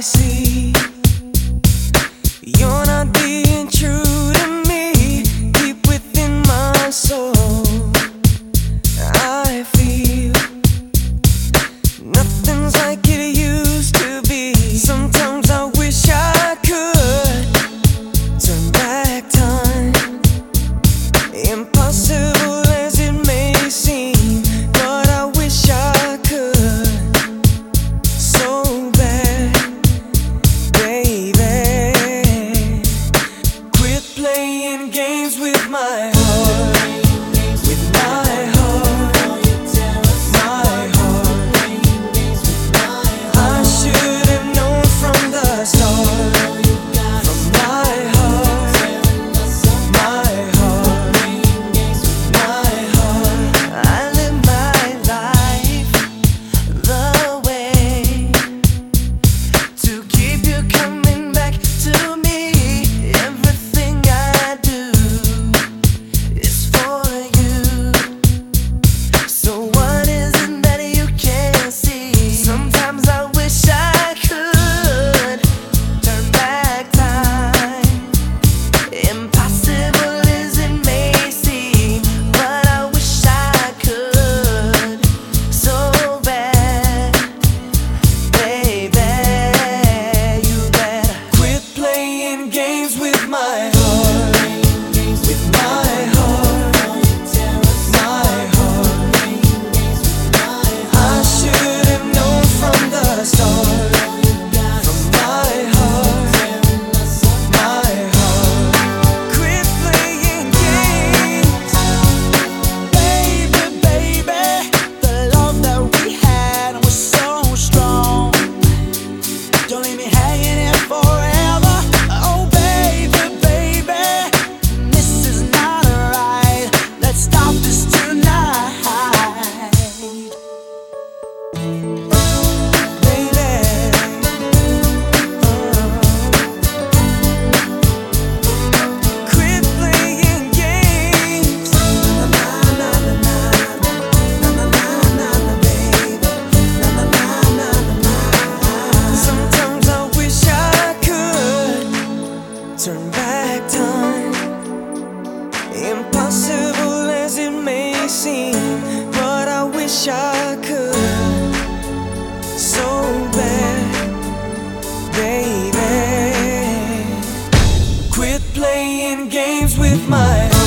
I see. You're not being true to me, deep within my soul. I feel nothing's like it used to be. Sometimes I wish I could turn back time. Impossible. back time. Impossible as it may seem, but I wish I could so bad, baby. Quit playing games with my.